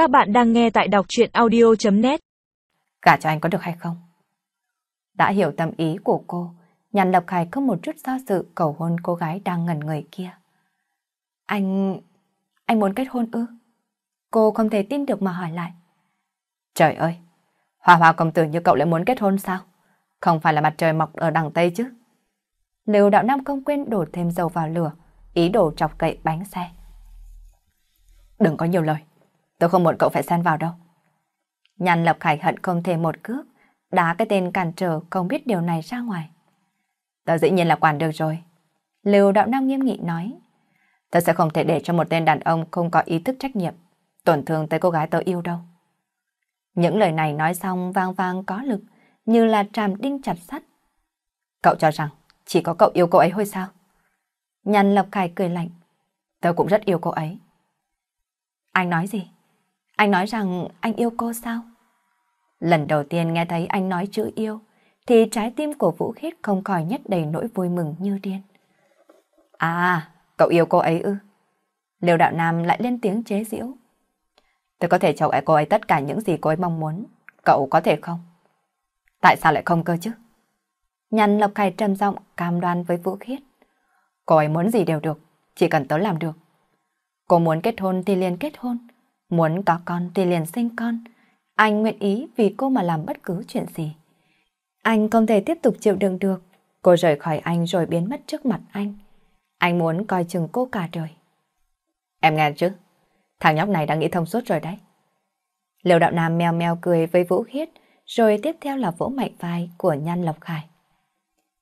Các bạn đang nghe tại đọc chuyện audio.net cả cho anh có được hay không? Đã hiểu tâm ý của cô, Nhàn Lập Khải không một chút do dự cầu hôn cô gái đang ngẩn người kia. Anh... anh muốn kết hôn ư? Cô không thể tin được mà hỏi lại. Trời ơi! hòa hòa công tử như cậu lại muốn kết hôn sao? Không phải là mặt trời mọc ở đằng Tây chứ? Lưu đạo nam không quên đổ thêm dầu vào lửa, ý đồ chọc cậy bánh xe. Đừng có nhiều lời, tôi không muốn cậu phải xen vào đâu. Nhàn Lập Khải hận không thể một cước, đá cái tên cản trở không biết điều này ra ngoài. Tớ dĩ nhiên là quản được rồi. Lưu đạo nam nghiêm nghị nói. Tớ sẽ không thể để cho một tên đàn ông không có ý thức trách nhiệm, tổn thương tới cô gái tớ yêu đâu. Những lời này nói xong vang vang có lực, như là tràm đinh chặt sắt. Cậu cho rằng chỉ có cậu yêu cô ấy thôi sao? Nhàn Lập Khải cười lạnh. Tớ cũng rất yêu cô ấy. Anh nói gì? Anh nói rằng anh yêu cô sao? Lần đầu tiên nghe thấy anh nói chữ yêu, thì trái tim của Vũ Khiết không khỏi nhất đầy nỗi vui mừng như điên. À, cậu yêu cô ấy ư? Liêu đạo nam lại lên tiếng chế giễu. Tôi có thể cho cô ấy tất cả những gì cô ấy mong muốn. Cậu có thể không? Tại sao lại không cơ chứ? Nhăn Lộc Khải trầm giọng cam đoan với Vũ Khiết. Cô ấy muốn gì đều được, chỉ cần tớ làm được. Cô muốn kết hôn thì liền kết hôn, muốn có con thì liền sinh con. Anh nguyện ý vì cô mà làm bất cứ chuyện gì. Anh không thể tiếp tục chịu đựng được. Cô rời khỏi anh rồi biến mất trước mặt anh. Anh muốn coi chừng cô cả đời. Em nghe chứ? Thằng nhóc này đã nghĩ thông suốt rồi đấy. liều đạo nam mèo mèo cười với Vũ Khiết, rồi tiếp theo là vỗ mạnh vai của Nhan Lộc Khải.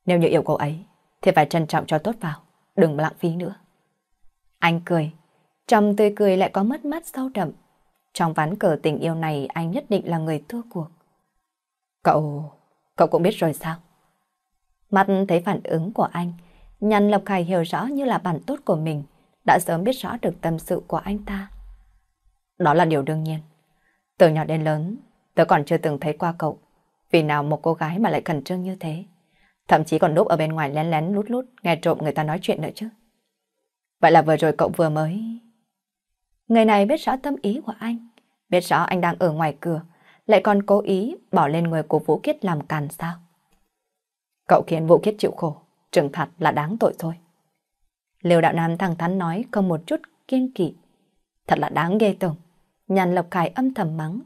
Nếu như yêu cô ấy, thì phải trân trọng cho tốt vào, đừng lãng phí nữa. Anh cười, trong tươi cười lại có mất mát sâu đậm. Trong ván cờ tình yêu này anh nhất định là người thua cuộc. Cậu... cậu cũng biết rồi sao? Mắt thấy phản ứng của anh, Nhàn Lộc Khải hiểu rõ như là bản tốt của mình, đã sớm biết rõ được tâm sự của anh ta. Đó là điều đương nhiên. Từ nhỏ đến lớn, tớ còn chưa từng thấy qua cậu. Vì nào một cô gái mà lại khẩn trương như thế? Thậm chí còn núp ở bên ngoài lén lén lút lút nghe trộm người ta nói chuyện nữa chứ. Vậy là vừa rồi cậu vừa mới... Người này biết rõ tâm ý của anh, biết rõ anh đang ở ngoài cửa, lại còn cố ý bỏ lên người của Vũ Kiết làm càn sao. Cậu khiến Vũ Kiết chịu khổ, trừng phạt là đáng tội thôi. Liêu đạo nam thẳng thắn nói không một chút kiên kỵ. Thật là đáng ghê tởm. Nhàn Lộc Khải âm thầm mắng.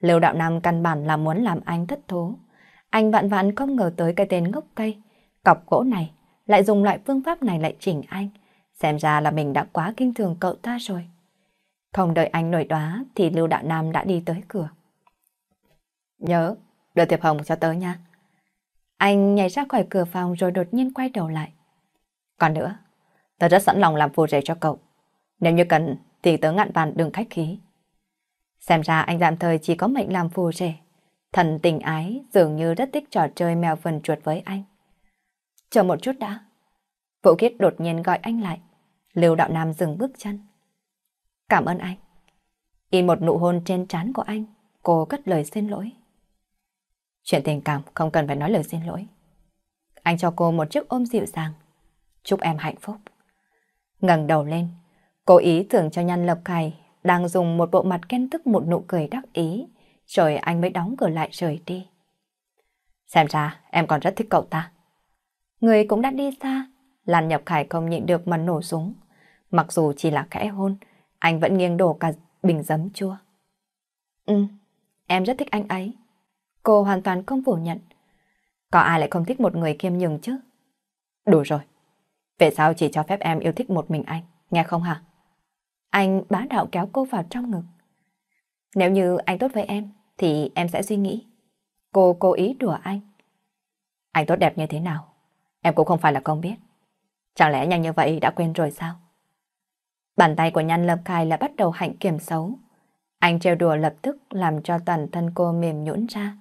Liêu đạo nam căn bản là muốn làm anh thất thố. Anh vạn vạn không ngờ tới cái tên ngốc cây. Cọc gỗ này lại dùng loại phương pháp này lại chỉnh anh. Xem ra là mình đã quá kinh thường cậu ta rồi. Không đợi anh nổi đoá thì Lưu Đạo Nam đã đi tới cửa. Nhớ, đưa Tiệp Hồng cho tớ nha. Anh nhảy ra khỏi cửa phòng rồi đột nhiên quay đầu lại. Còn nữa, tớ rất sẵn lòng làm phù rể cho cậu. Nếu như cần thì tớ ngạn bàn đừng khách khí. Xem ra anh tạm thời chỉ có mệnh làm phù rể. Thần tình ái dường như rất thích trò chơi mèo vần chuột với anh. Chờ một chút đã. Vũ Kiết đột nhiên gọi anh lại. Lưu Đạo Nam dừng bước chân. Cảm ơn anh. In một nụ hôn trên trán của anh, cô cất lời xin lỗi. Chuyện tình cảm không cần phải nói lời xin lỗi. Anh cho cô một chiếc ôm dịu dàng. Chúc em hạnh phúc. ngẩng đầu lên, cố ý tưởng cho nhăn Lập Khải đang dùng một bộ mặt khen tức một nụ cười đắc ý, rồi anh mới đóng cửa lại rời đi. Xem ra em còn rất thích cậu ta. Người cũng đã đi xa, Lan Nhập Khải không nhịn được mà nổ súng. Mặc dù chỉ là khẽ hôn, anh vẫn nghiêng đổ cả bình giấm chua. Ừ, em rất thích anh ấy. Cô hoàn toàn không phủ nhận. Có ai lại không thích một người kiêm nhường chứ? Đủ rồi. Vậy sao chỉ cho phép em yêu thích một mình anh, nghe không hả? Anh bá đạo kéo cô vào trong ngực. Nếu như anh tốt với em, thì em sẽ suy nghĩ. Cô cố ý đùa anh. Anh tốt đẹp như thế nào? Em cũng không phải là không biết. Chẳng lẽ nhanh như vậy đã quên rồi sao? Bàn tay của Nhan Lâm Khai là bắt đầu hạnh kiểm xấu. Anh trêu đùa lập tức làm cho toàn thân cô mềm nhũn ra.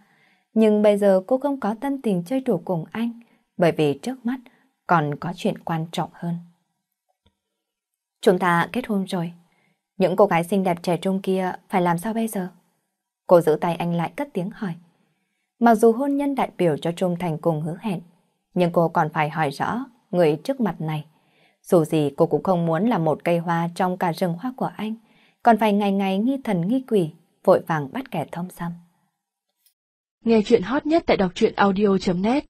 Nhưng bây giờ cô không có tâm tình chơi đùa cùng anh, bởi vì trước mắt còn có chuyện quan trọng hơn. Chúng ta kết hôn rồi. Những cô gái xinh đẹp trẻ trung kia phải làm sao bây giờ? Cô giữ tay anh lại cất tiếng hỏi. Mặc dù hôn nhân đại biểu cho trung thành cùng hứa hẹn, nhưng cô còn phải hỏi rõ người trước mặt này dù gì cô cũng không muốn là một cây hoa trong cả rừng hoa của anh, còn phải ngày ngày nghi thần nghi quỷ, vội vàng bắt kẻ thông xăm. Nghe chuyện hot nhất tại đọc truyện audio.net